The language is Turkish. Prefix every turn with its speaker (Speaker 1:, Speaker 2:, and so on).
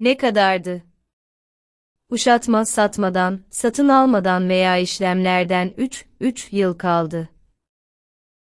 Speaker 1: Ne kadardı? Uşatma satmadan, satın almadan veya işlemlerden 3, 3 yıl kaldı.